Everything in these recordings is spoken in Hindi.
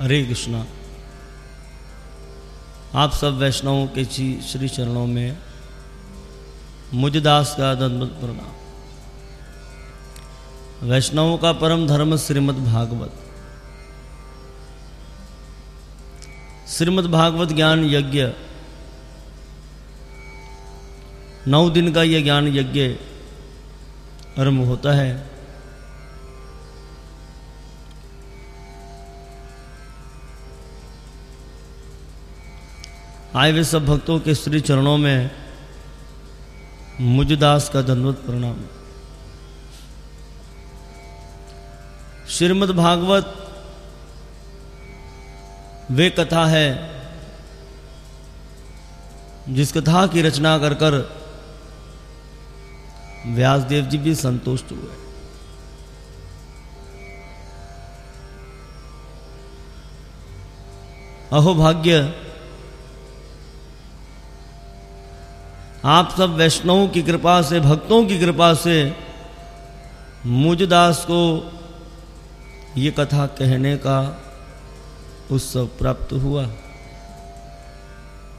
हरे कृष्णा। आप सब वैष्णवों के श्री चरणों में मुझदास का दंत प्रणाम। वैष्णवों का परम धर्म श्रीमद् भागवत। श्रीमद् भागवत ज्ञान यज्ञ। नौ दिन का यह ज्ञान यज्ञ आरंभ होता है। आए वे सब भक्तों के श्री चरणों में मुझदास का धनवत प्रणाम। श्रीमद् भागवत वे कथा है जिस कथा की रचना कर कर व्यासदेव जी भी संतुष्ट हुए। अहो भाग्य आप सब वैष्णवों की कृपा से, भक्तों की कृपा से मुझदास को ये कथा कहने का उत्सव प्राप्त हुआ।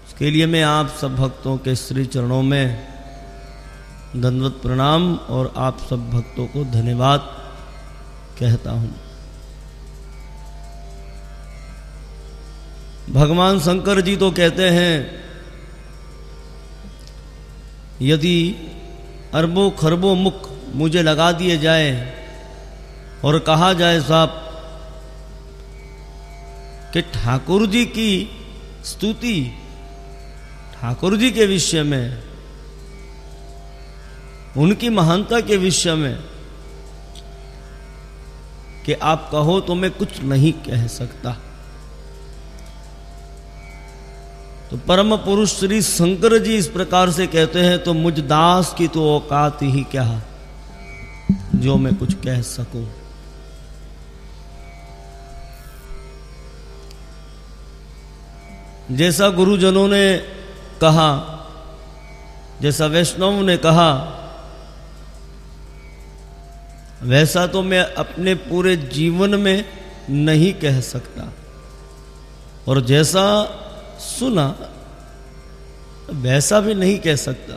उसके लिए मैं आप सब भक्तों के श्री चरणों में धनवत प्रणाम और आप सब भक्तों को धन्यवाद कहता हूँ। भगवान शंकर जी तो कहते हैं यदि अरबों खरबों मुख मुझे लगा दिए जाए और कहा जाए साहब कि ठाकुर जी की स्तुति ठाकुर जी के विषय में, उनकी महानता के विषय में कि आप कहो तो मैं कुछ नहीं कह सकता। तो परम पुरुष श्री शंकर जी इस प्रकार से कहते हैं तो मुझ दास की तो औकात ही क्या? जो मैं कुछ कह सकूँ? जैसा गुरुजनों ने कहा, जैसा वैष्णव ने कहा, वैसा तो मैं अपने पूरे जीवन में नहीं कह सकता। और जैसा सुना, वैसा भी नहीं कह सकता।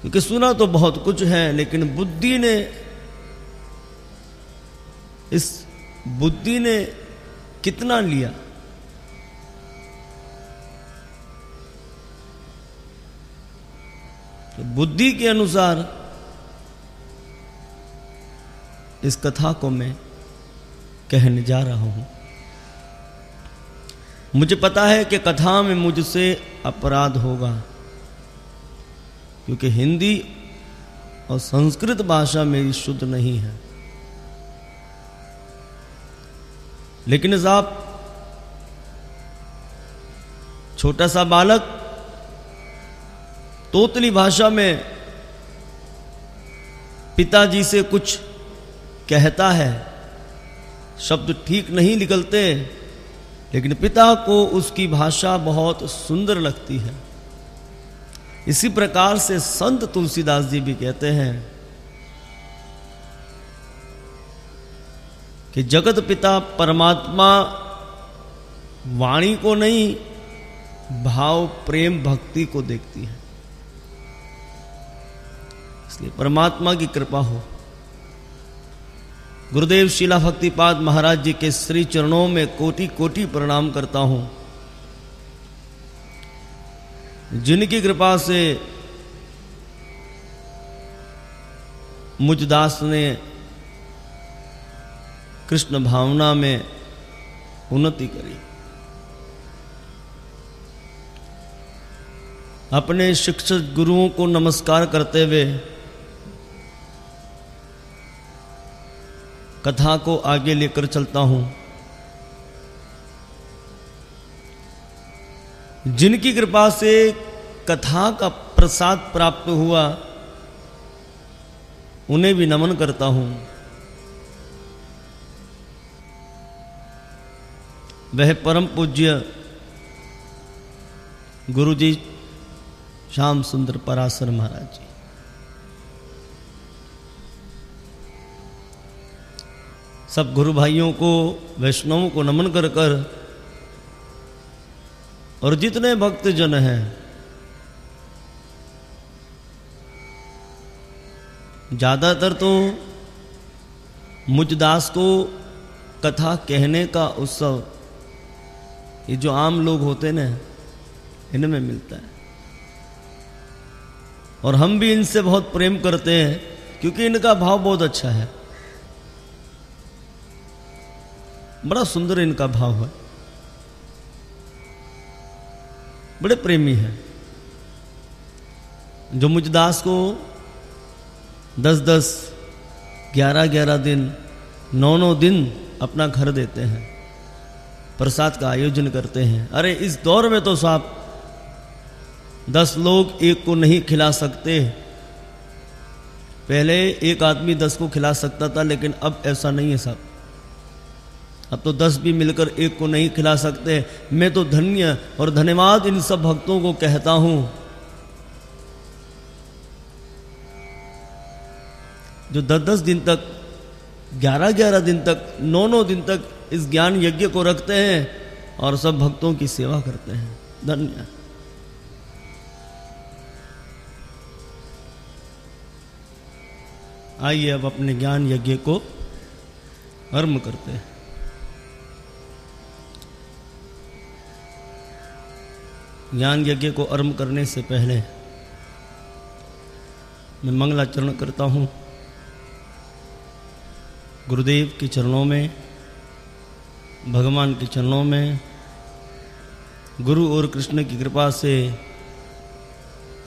क्योंकि सुना तो बहुत कुछ है, लेकिन बुद्धि ने, इस बुद्धि ने कितना लिया? तो बुद्धि के अनुसार, इस कथा को मैं कहने जा रहा हूँ। मुझे पता है कि कथा में मुझसे अपराध होगा, क्योंकि हिंदी और संस्कृत भाषा मेरी शुद्ध नहीं है। लेकिन साहब छोटा सा बालक तोतली भाषा में पिताजी से कुछ कहता है, शब्द ठीक नहीं निकलते लेकिन पिता को उसकी भाषा बहुत सुंदर लगती है। इसी प्रकार से संत तुलसीदास जी भी कहते हैं कि जगत पिता परमात्मा वाणी को नहीं, भाव, प्रेम, भक्ति को देखती है। इसलिए परमात्मा की कृपा हो। गुरुदेव शिला भक्तिपाद महाराज जी के श्री चरणों में कोटि कोटि प्रणाम करता हूँ। जिनकी कृपा से मुझदास ने कृष्ण भावना में उन्नति करी। अपने शिक्षक गुरुओं को नमस्कार करते हुए कथा को आगे लेकर चलता हूँ। जिनकी कृपा से कथा का प्रसाद प्राप्त हुआ, उन्हें भी नमन करता हूँ। वह परम पूज्य गुरु जी श्याम सुंदर पराशर महाराज जी। सब गुरु भाइयों को, वैष्णवों को नमन कर कर, और जितने भक्त जन हैं, ज़्यादातर तो मुझदास को कथा कहने का उत्सव, ये जो आम लोग होते ना, इनमें मिलता है। और हम भी इनसे बहुत प्रेम करते हैं, क्योंकि इनका भाव बहुत अच्छा है। बड़ा सुंदर इनका भाव है। बड़े प्रेमी हैं। जो मुझदास को दस दस ग्यारह ग्यारह दिन नौ नौ दिन अपना घर देते हैं, प्रसाद का आयोजन करते हैं। अरे, इस दौर में तो साहब दस लोग एक को नहीं खिला सकते। पहले एक आदमी दस को खिला सकता था, लेकिन अब ऐसा नहीं है साहब। अब तो दस भी मिलकर एक को नहीं खिला सकते। मैं तो धन्य और धन्यवाद इन सब भक्तों को कहता हूँ। जो दस दस दिन तक, ग्यारह ग्यारह दिन तक, नौ नौ दिन तक इस ज्ञान यज्ञ को रखते हैं और सब भक्तों की सेवा करते हैं। धन्य। आइए अब अपने ज्ञान यज्ञ को कर्म करते हैं। ज्ञान यज्ञ को अर्म करने से पहले मैं मंगलाचरण करता हूँ। गुरुदेव के चरणों में, भगवान के चरणों में, गुरु और कृष्ण की कृपा से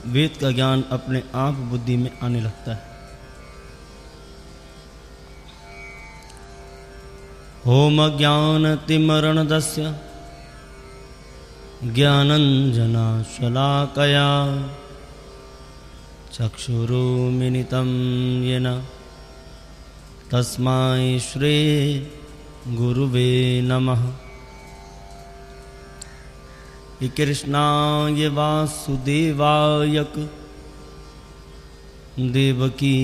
वेद का ज्ञान अपने आप बुद्धि में आने लगता है। होम ज्ञान तिमरण दस्य ज्ञानञ्जनाशलाकया चक्षुरुमिलितं येन तस्मै श्री गुरुवे नमः। कृष्णाय वासुदेवायक देवकी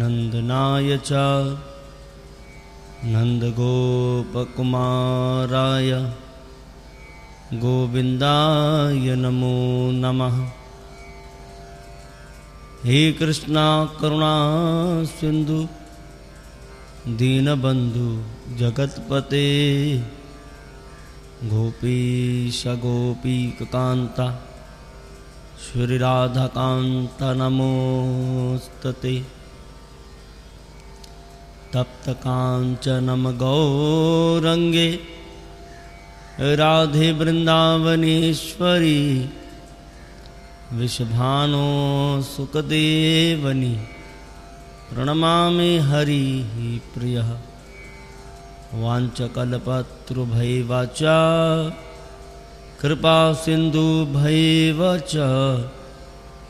नन्दनाय च नन्दगोपकुमाराय गोविंदाय नमो नमः। हे कृष्णा करुणा सिंधु दीनबंधु जगतपते गोपीश गोपीकान्ता श्रीराधाकान्त नमोस्तते गौरङ्गे राधे वृंदावनेश्वरी विषभानो सुखदेवनी प्रणमा हरि प्रिय। वाचा कृपा सिंधु च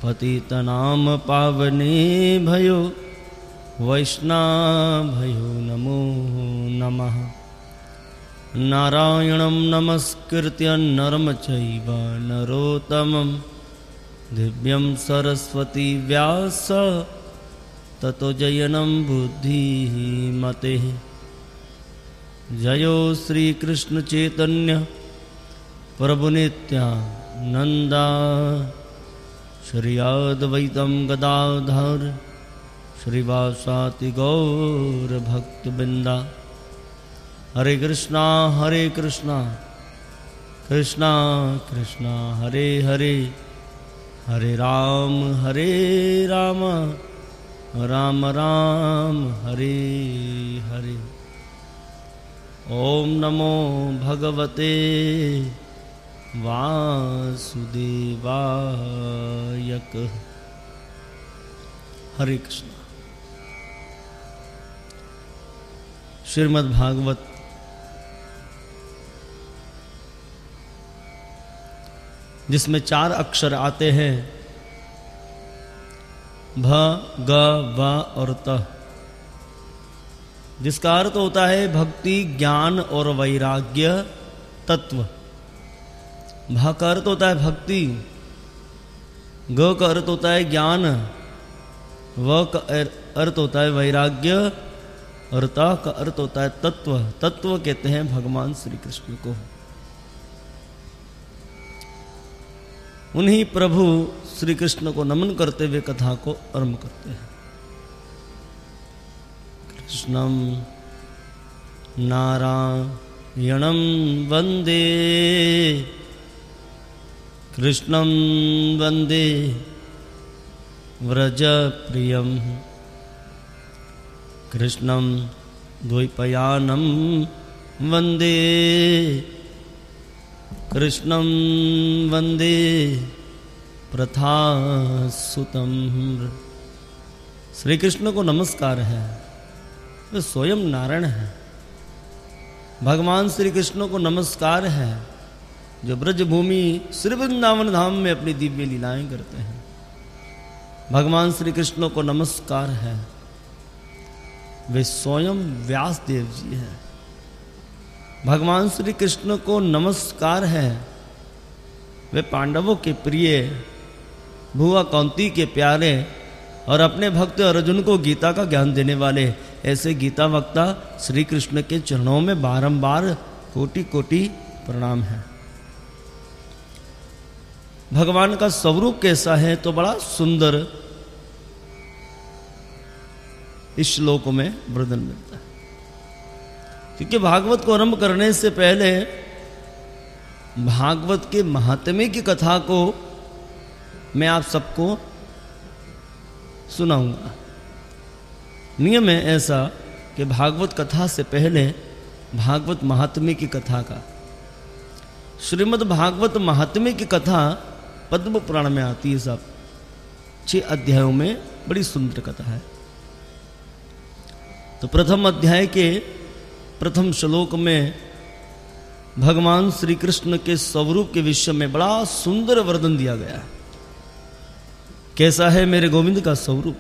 पतितनाम पावने भयो वैष्णा भयो नमो नमः। नारायणं नमस्कृत्य नरम चैव नरोत्तमं दिव्यं सरस्वती व्यास, ततो जयनं बुद्धिः मतेः। जयो श्रीकृष्णचैतन्य प्रभुनित्यानन्दा श्रियाद्वैतं गदाधर श्रीवासाति हरे कृष्णा हरे कृष्णा। कृष्णा कृष्णा, हरे हरे। हरे राम हरे राम। राम राम, हरे हरे। ओम नमो भगवते वासुदेवायक। हरे कृष्ण। श्रीमद्भागवत जिसमें चार अक्षर आते हैं। भ, ग, व और त। जिसका अर्थ होता है भक्ति, ज्ञान और वैराग्य तत्व। भ का अर्थ होता है भक्ति, ग का अर्थ होता है ज्ञान, व का अर्थ होता है वैराग्य और ता का अर्थ होता है तत्व। तत्व कहते हैं भगवान श्री कृष्ण को। उन्हीं प्रभु श्री कृष्ण को नमन करते हुए कथा को आरंभ करते हैं। कृष्णम वंदे। कृष्णं वंदे व्रजप्रियं। कृष्णं द्वैपयानं वंदे कृष्णं वंदे प्रथासुतम श्री कृष्ण को नमस्कार है। वे तो स्वयं नारायण है। भगवान श्री कृष्ण को नमस्कार है। जो ब्रजभूमि श्री वृंदावन धाम में अपनी दिव्य लीलाएँ करते हैं। भगवान श्री कृष्ण को नमस्कार है। वे स्वयं व्यास देव जी हैं। भगवान श्री कृष्ण को नमस्कार है। वे पांडवों के प्रिय, भुआ कौंती के प्यारे और अपने भक्त अर्जुन को गीता का ज्ञान देने वाले ऐसे गीता वक्ता श्री कृष्ण के चरणों में बारंबार कोटि कोटि प्रणाम है। भगवान का स्वरूप कैसा है तो बड़ा सुंदर इस श्लोक में वर्णन मिलता है। क्योंकि भागवत को आरंभ करने से पहले भागवत के महात्म्य की कथा को मैं आप सबको सुनाऊँगा। नियम है ऐसा कि भागवत कथा से पहले भागवत महात्म्य की कथा का। श्रीमद् भागवत महात्म्य की कथा पद्म पुराण में आती है सब। छह अध्यायों में बड़ी सुंदर कथा है। तो प्रथम अध्याय के प्रथम श्लोक में भगवान श्री कृष्ण के स्वरूप के विषय में बड़ा सुंदर वर्णन दिया गया है। कैसा है मेरे गोविंद का स्वरूप?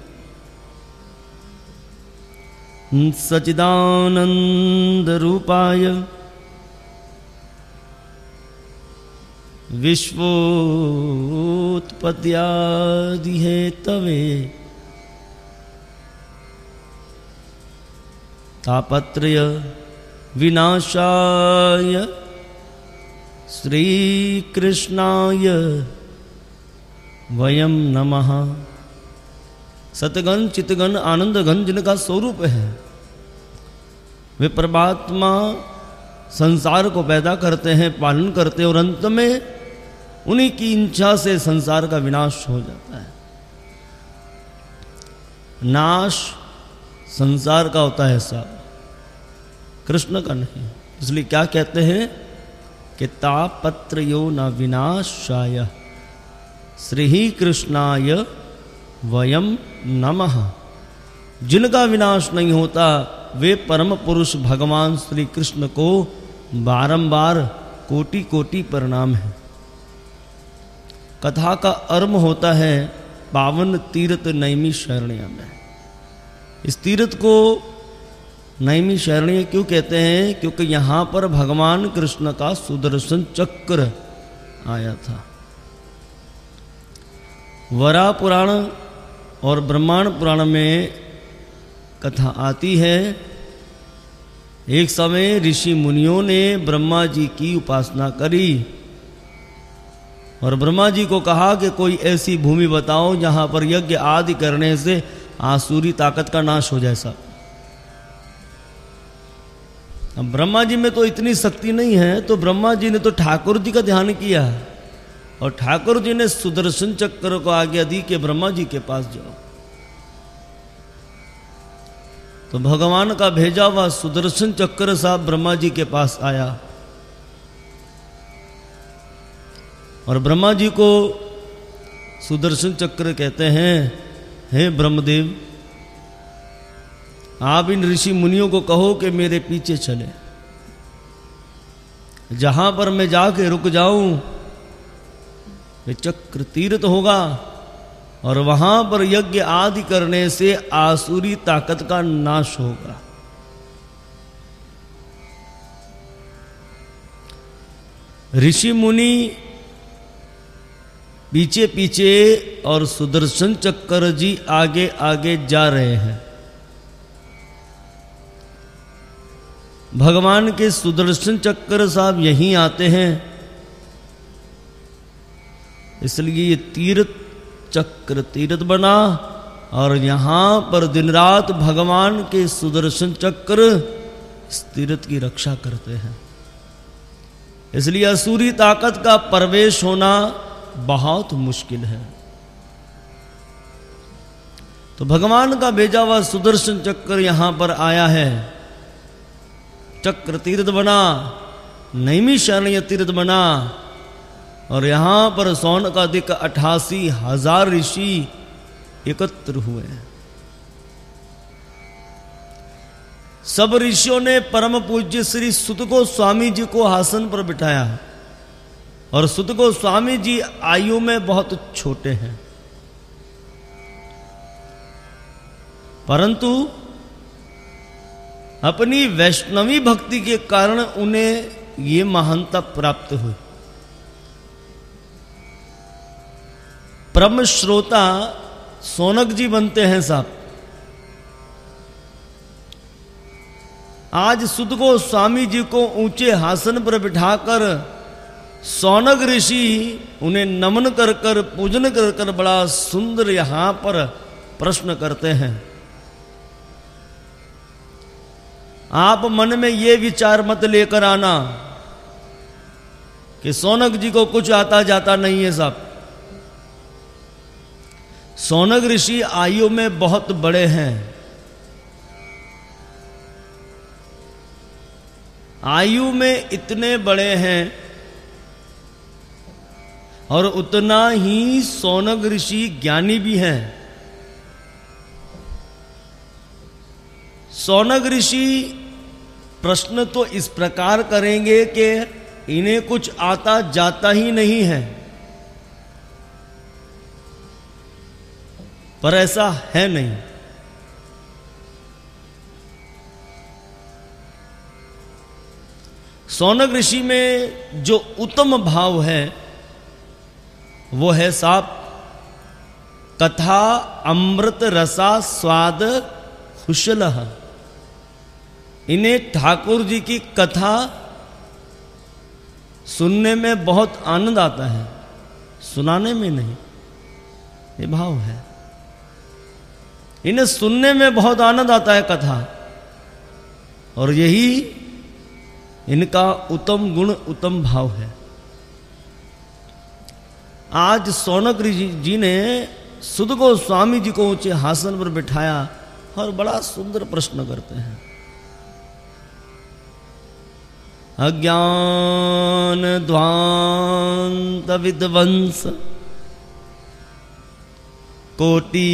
सचिदानंद रूपाय। विश्वोत्पत्यादि है तवे। तापत्रय विनाशाय श्रीकृष्णाय वयम नमः। सतगन चितगन आनंदगन जिनका स्वरूप है, वे परमात्मा संसार को पैदा करते हैं, पालन करते हैं और अंत में उन्हीं की इच्छा से संसार का विनाश हो जाता है। नाश संसार का होता है सब। कृष्ण का नहीं। इसलिए क्या कहते हैं कि तापत्र यो न विनाशाय। श्री कृष्णाय वयम नमः। जिनका विनाश नहीं होता, वे परम पुरुष भगवान श्री कृष्ण को बारंबार कोटि कोटि प्रणाम है। कथा का अर्म होता है पावन तीर्थ नैमी शरणिया में। इस तीर्थ को नैमी शरणीय क्यों कहते हैं? क्योंकि यहाँ पर भगवान कृष्ण का सुदर्शन चक्र आया था। वरा पुराण और ब्रह्मांड पुराण में कथा आती है। एक समय ऋषि मुनियों ने ब्रह्मा जी की उपासना करी और ब्रह्मा जी को कहा कि कोई ऐसी भूमि बताओ जहाँ पर यज्ञ आदि करने से आसुरी ताकत का नाश हो जाए सब। ब्रह्मा जी में तो इतनी शक्ति नहीं है तो ब्रह्मा जी ने तो ठाकुर जी का ध्यान किया और ठाकुर जी ने सुदर्शन चक्र को आज्ञा दी कि ब्रह्मा जी के पास जाओ। तो भगवान का भेजा हुआ सुदर्शन चक्र साहब ब्रह्मा जी के पास आया। और ब्रह्मा जी को सुदर्शन चक्र कहते हैं, हे ब्रह्मदेव आप इन ऋषि मुनियों को कहो कि मेरे पीछे चले। जहाँ पर मैं जाके रुक जाऊँ चक्र तीर्थ होगा और वहाँ पर यज्ञ आदि करने से आसुरी ताकत का नाश होगा। ऋषि मुनि पीछे पीछे और सुदर्शन चक्कर जी आगे आगे जा रहे हैं। भगवान के सुदर्शन चक्र साहब यहीं आते हैं। इसलिए ये तीर्थ चक्र तीर्थ बना और यहाँ पर दिन रात भगवान के सुदर्शन चक्र इस तीर्थ की रक्षा करते हैं। इसलिए असुरी ताकत का प्रवेश होना बहुत मुश्किल है। तो भगवान का भेजा हुआ सुदर्शन चक्र यहाँ पर आया है। चक्र तीर्थ बना, नैमी शरणीय तीर्थ बना। और यहाँ पर सौन का दिक अठासी हज़ार ऋषि एकत्र हुए सब ऋषियों ने परम पूज्य श्री सुत को स्वामी जी को आसन पर बिठाया। और सुत को स्वामी जी आयु में बहुत छोटे हैं। परंतु अपनी वैष्णवी भक्ति के कारण उन्हें ये महानता प्राप्त हुई। परम श्रोता सोनक जी बनते हैं साहब। आज सुध को स्वामी जी को ऊँचे हासन पर बिठाकर सौनक ऋषि उन्हें नमन कर कर पूजन कर कर बड़ा सुंदर यहाँ पर प्रश्न करते हैं। आप मन में ये विचार मत लेकर आना कि सोनक जी को कुछ आता जाता नहीं है साहब। सोनक ऋषि आयु में बहुत बड़े हैं। आयु में इतने बड़े हैं और उतना ही सोनक ऋषि ज्ञानी भी हैं। सोनक ऋषि प्रश्न तो इस प्रकार करेंगे कि इन्हें कुछ आता जाता ही नहीं है। पर ऐसा है नहीं। सौनक ऋषि में जो उत्तम भाव है, वो है साप। कथा, अमृत रसा, स्वाद खुशल इन्हें ठाकुर जी की कथा सुनने में बहुत आनंद आता है, सुनाने में नहीं, ये भाव है। इन्हें सुनने में बहुत आनंद आता है कथा, और यही इनका उत्तम गुण, उत्तम भाव है। आज सौनक जी ने सुध को स्वामी जी को ऊँचे हासन पर बिठाया और बड़ा सुंदर प्रश्न करते हैं। अज्ञान ध्वांत विध्वंस। कोटि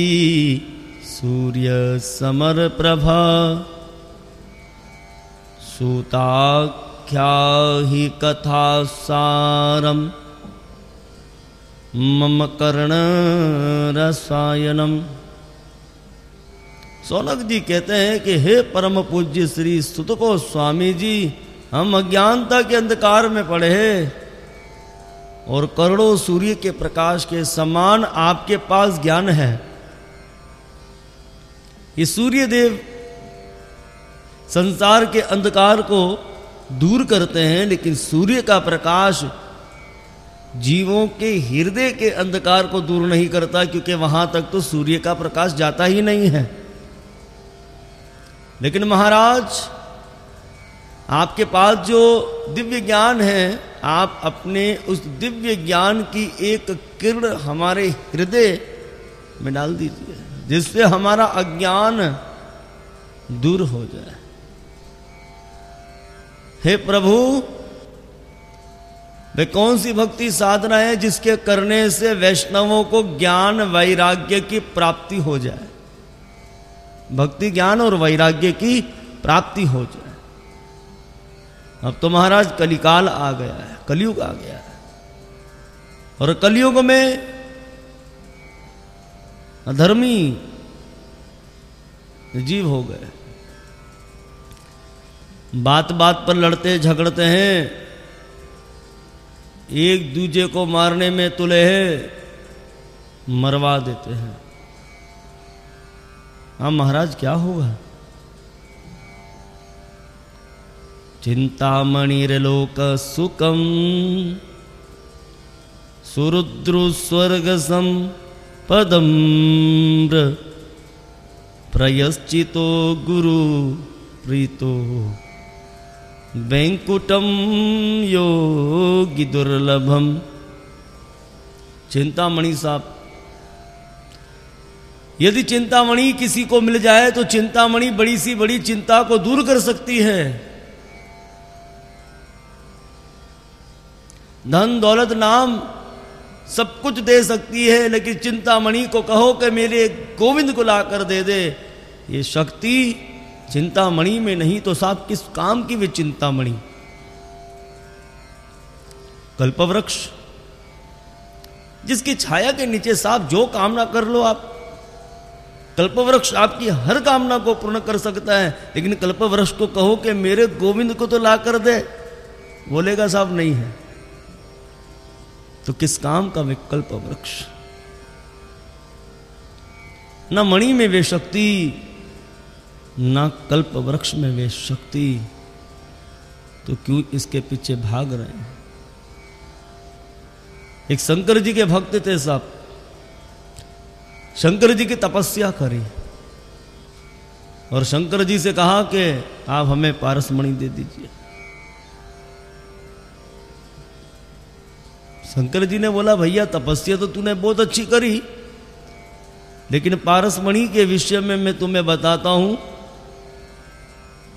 सूर्य समर प्रभा। सूताख्या कथा सारम मम कर्ण रसायनम। सोनक जी कहते हैं कि हे परम पूज्य श्री सुत को स्वामी जी हम अज्ञानता के अंधकार में पड़े हैं और करोड़ों सूर्य के प्रकाश के समान आपके पास ज्ञान है। ये सूर्य देव संसार के अंधकार को दूर करते हैं, लेकिन सूर्य का प्रकाश जीवों के हृदय के अंधकार को दूर नहीं करता, क्योंकि वहाँ तक तो सूर्य का प्रकाश जाता ही नहीं है। लेकिन महाराज आपके पास जो दिव्य ज्ञान है, आप अपने उस दिव्य ज्ञान की एक किरण हमारे हृदय में डाल दीजिए, जिससे हमारा अज्ञान दूर हो जाए। हे प्रभु, वे कौन सी भक्ति साधना है जिसके करने से वैष्णवों को ज्ञान वैराग्य की प्राप्ति हो जाए? भक्ति ज्ञान और वैराग्य की प्राप्ति हो जाए। अब तो महाराज कलिकाल आ गया है, कलयुग आ गया है। और कलयुग में अधर्मी जीव हो गए। बात बात पर लड़ते झगड़ते हैं, एक दूजे को मारने में तुले हैं, मरवा देते हैं। हाँ महाराज, क्या होगा? चिंतामणिर्लोक सुखम सुरुद्रुस्वर्गसम पदम प्रयश्चितो गुरु प्रीतो वैंकुटम योगी दुर्लभम चिंतामणि साहब, यदि चिंतामणि किसी को मिल जाए तो चिंतामणि बड़ी सी बड़ी चिंता को दूर कर सकती है। धन, दौलत, नाम सब कुछ दे सकती है, लेकिन चिंतामणि को कहो कि मेरे गोविंद को ला कर दे दे। ये शक्ति चिंतामणि में नहीं तो साहब किस काम की वे चिंतामणि? कल्पवृक्ष, जिसकी छाया के नीचे साहब जो कामना कर लो आप। कल्पवृक्ष आपकी हर कामना को पूर्ण कर सकता है, लेकिन कल्पवृक्ष को कहो कि मेरे गोविंद को तो ला कर दे। बोलेगा साहब, नहीं है। तो किस काम का विकल्प वृक्ष? न मणि में वे शक्ति, न कल्प वृक्ष में वे शक्ति। तो क्यों इसके पीछे भाग रहे हैं? एक शंकर जी के भक्त थे साहब शंकर जी की तपस्या करी। और शंकर जी से कहा कि आप हमें पारसमणि दे दीजिए। शंकर जी ने बोला, भैया, तपस्या तो तूने बहुत अच्छी करी। लेकिन पारसमणि के विषय में मैं तुम्हें बताता हूँ।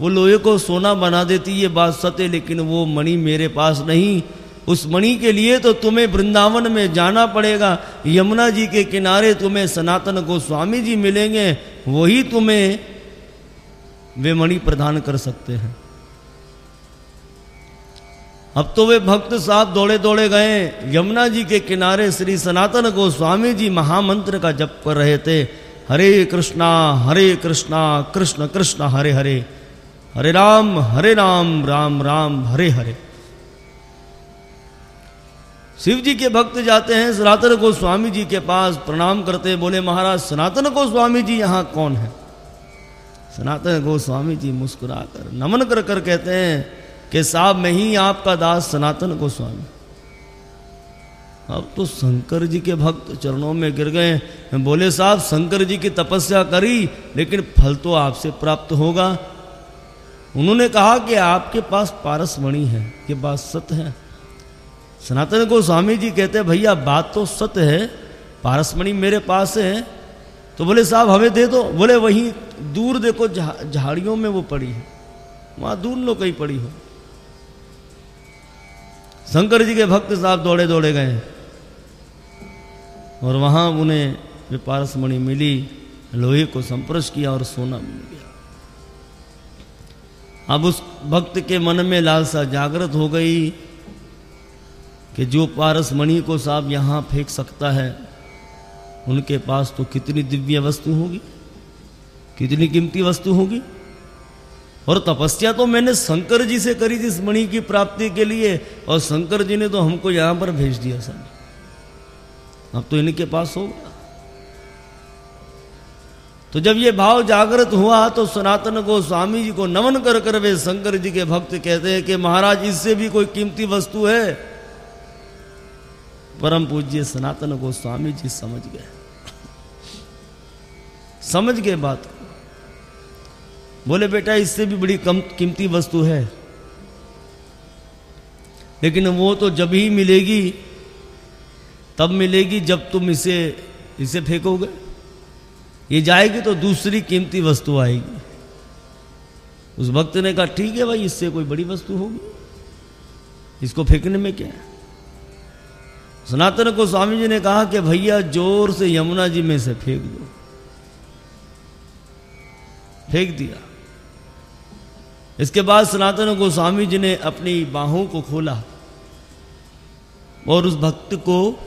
वो लोहे को सोना बना देती ये बात सत्य, लेकिन वो मणि मेरे पास नहीं। उस मणि के लिए तो तुम्हें वृंदावन में जाना पड़ेगा। यमुना जी के किनारे तुम्हें सनातन गोस्वामी जी मिलेंगे, वही तुम्हें वे मणि प्रदान कर सकते हैं। अब तो वे भक्त साहब दौड़े दौड़े गए। यमुना जी के किनारे श्री सनातन गोस्वामी जी महामंत्र का जप कर रहे थे। हरे कृष्णा हरे कृष्णा, कृष्ण कृष्ण, हरे हरे। हरे राम हरे राम राम राम, हरे हरे। शिव जी के भक्त जाते हैं, सनातन गोस्वामी जी के पास प्रणाम करते बोले, महाराज, सनातन गोस्वामी जी यहाँ कौन है? सनातन गोस्वामी जी मुस्कुराकर नमन कर कर कहते हैं कि साहब मैं ही आपका दास सनातन गोस्वामी। अब तो शंकर जी के भक्त चरणों में गिर गए बोले, साहब, शंकर जी की तपस्या करी, लेकिन फल तो आपसे प्राप्त होगा। उन्होंने कहा कि आपके पास पारसमणि है, ये बात सत्य है। सनातन गोस्वामी जी कहते, भैया, बात तो सत्य है, पारसमणि मेरे पास है। तो बोले, साहब, हमें दे दो। बोले, वहीं दूर देखो झाड़ियों में वो पड़ी है। वहाँ दूर लो कहीं पड़ी हो। शंकर जी के भक्त साहब दौड़े दौड़े गए। और वहाँ उन्हें वे पारसमणि मिली, लोहे को संपर्श किया और सोना मिल गया। अब उस भक्त के मन में लालसा जागृत हो गई कि जो पारसमणि को साहब यहाँ फेंक सकता है, उनके पास तो कितनी दिव्य वस्तु होगी, कितनी कीमती वस्तु होगी। और तपस्या तो मैंने शंकर जी से करी थी इस मणि की प्राप्ति के लिए, और शंकर जी ने तो हमको यहाँ पर भेज दिया सब। अब तो इनके पास होगा तो जब ये भाव जागृत हुआ तो सनातन को स्वामी जी को नमन कर कर वे शंकर जी के भक्त कहते हैं कि महाराज, इससे भी कोई कीमती वस्तु है? परम पूज्य सनातन को स्वामी जी समझ गए। समझ गए बात को। बोले, बेटा, इससे भी बड़ी कम, कीमती वस्तु है। लेकिन वो तो जब ही मिलेगी, तब मिलेगी जब तुम इसे इसे फेंकोगे। ये जाएगी तो दूसरी कीमती वस्तु आएगी। उस भक्त ने कहा, ठीक है भाई, इससे कोई बड़ी वस्तु होगी। इसको फेंकने में क्या है? सनातन को स्वामी जी ने कहा कि, भैया, ज़ोर से यमुना जी में से फेंक दो। फेंक दिया। इसके बाद सनातन गोस्वामी जी ने अपनी बाहों को खोला और उस भक्त को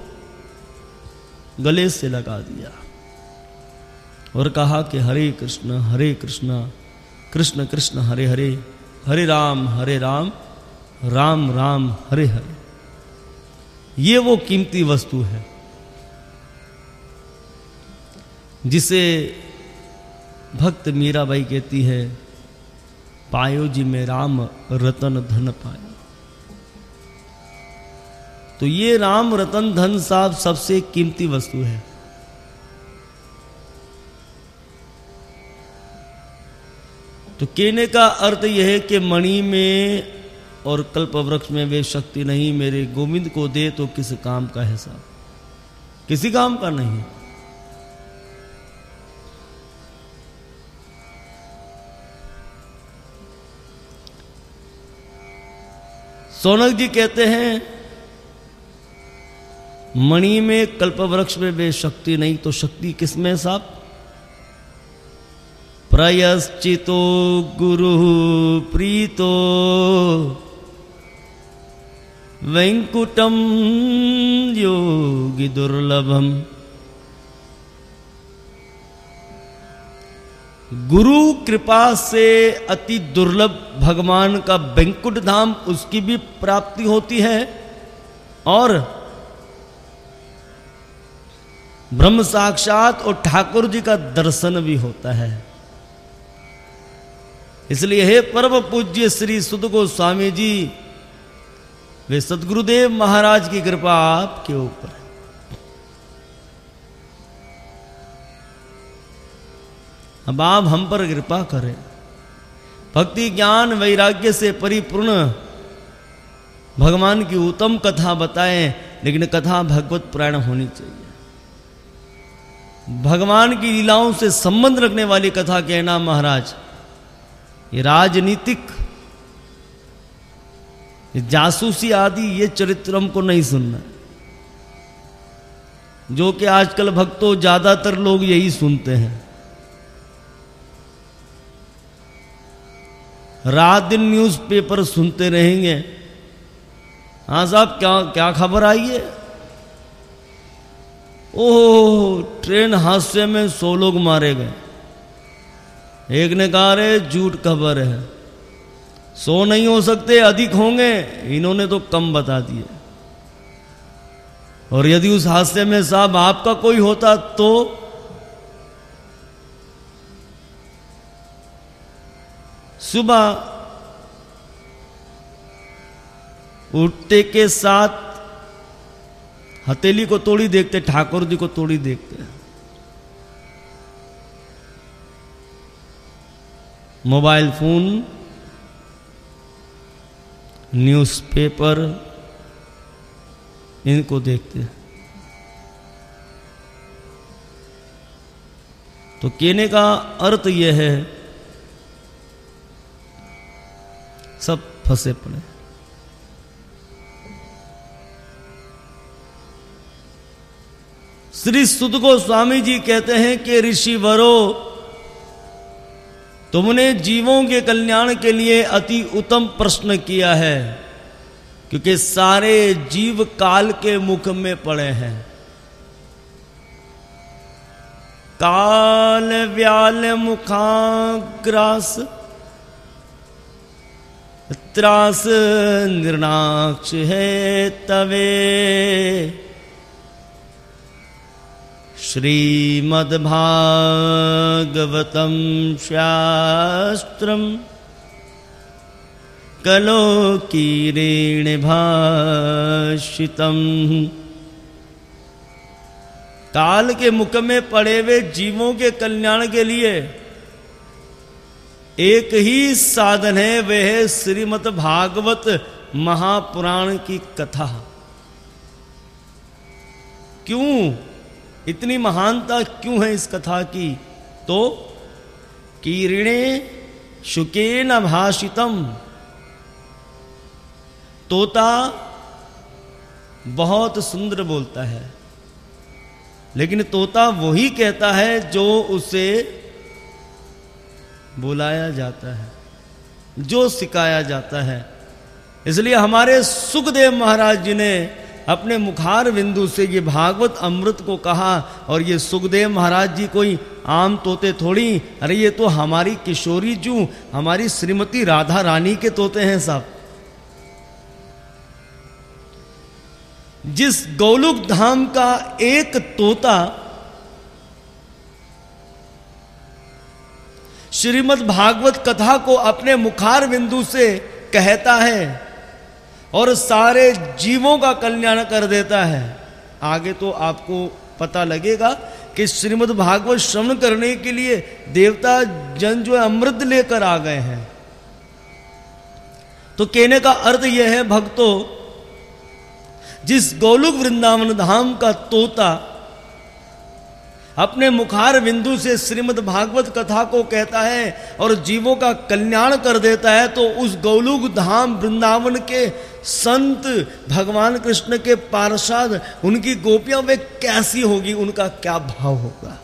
गले से लगा दिया और कहा कि हरे कृष्ण हरे कृष्ण कृष्ण कृष्ण, हरे हरे हरे राम हरे राम राम राम, हरे हरे। ये वो कीमती वस्तु है जिसे भक्त मीराबाई कहती है पायो जी में राम रतन धन पायो। तो ये राम रतन धन साहब सबसे कीमती वस्तु है। तो कहने का अर्थ यह है कि मणि में और कल्प वृक्ष में वे शक्ति नहीं, मेरे गोविंद को दे तो किस काम का है साहब किसी काम का नहीं। सोनक जी कहते हैं, मणि में कल्प वृक्ष में वे शक्ति नहीं तो शक्ति किसमें साहब? प्रयश्चितो गुरु प्रीतो वैंकुटम योगी दुर्लभम। गुरु कृपा से अति दुर्लभ भगवान का बैंकुट धाम उसकी भी प्राप्ति होती है और ब्रह्म साक्षात और ठाकुर जी का दर्शन भी होता है। इसलिए हे परम पूज्य श्री सुद गोस्वामी जी, वे सदगुरुदेव महाराज की कृपा आपके ऊपर है। अब आप हम पर कृपा करें। भक्ति ज्ञान वैराग्य से परिपूर्ण भगवान की उत्तम कथा बताएँ, लेकिन कथा भगवत पुराण होनी चाहिए। भगवान की लीलाओं से संबंध रखने वाली कथा कहना महाराज, ये राजनीतिक जासूसी आदि ये चरित्र हमको नहीं सुनना। जो कि आजकल भक्तों, ज़्यादातर लोग यही सुनते हैं। रात दिन न्यूज़पेपर सुनते रहेंगे। हाँ साहब, क्या क्या खबर आई है? ओह, ट्रेन हादसे में सौ लोग मारे गए। एक ने कहा रे झूठ खबर है। सौ नहीं हो सकते, अधिक होंगे। इन्होंने तो कम बता दिए। और यदि उस हादसे में साहब आपका कोई होता तो सुबह उठते के साथ हथेली को तोड़ी देखते, ठाकुर जी को तोड़ी देखते। मोबाइल फ़ोन, न्यूज़पेपर, इनको देखते। तो कहने का अर्थ यह है सब फंसे पड़े। श्री सुद गोस्वामी जी कहते हैं कि ऋषि वरो तुमने जीवों के कल्याण के लिए अति उत्तम प्रश्न किया है, क्योंकि सारे जीव काल के मुख में पड़े हैं। काल, व्याल, मुखाग्रास त्रास निर्णाक्ष है तवे। श्रीमद्भागवतं शास्त्रम् कलोकीरेण भाषितम्। काल के मुख में पड़े हुए जीवों के कल्याण के लिए एक ही साधन है, वह है श्रीमद भागवत महापुराण की कथा। क्यों? इतनी महानता क्यों है इस कथा की? तो कीर्णे शुके न भाषितम। तोता बहुत सुंदर बोलता है। लेकिन तोता वही कहता है जो उसे बुलाया जाता है, जो सिखाया जाता है। इसलिए हमारे सुखदेव महाराज जी ने अपने मुखार बिंदु से ये भागवत अमृत को कहा, और ये सुखदेव महाराज जी कोई आम तोते थोड़ी, अरे ये तो हमारी किशोरी जू, हमारी श्रीमती राधा रानी के तोते हैं साहब। जिस गौलुक धाम का एक तोता श्रीमद् भागवत कथा को अपने मुखार बिंदु से कहता है और सारे जीवों का कल्याण कर देता है। आगे तो आपको पता लगेगा कि श्रीमद् भागवत श्रवण करने के लिए देवता जन जो है अमृत लेकर आ गए हैं। तो कहने का अर्थ यह है, भक्तों, जिस गोलुक वृंदावन धाम का तोता अपने मुखार बिंदु से श्रीमद् भागवत कथा को कहता है और जीवों का कल्याण कर देता है तो उस गौलुक धाम वृंदावन के संत भगवान कृष्ण के पार्षद, उनकी गोपियाँ वे कैसी होगी, उनका क्या भाव होगा?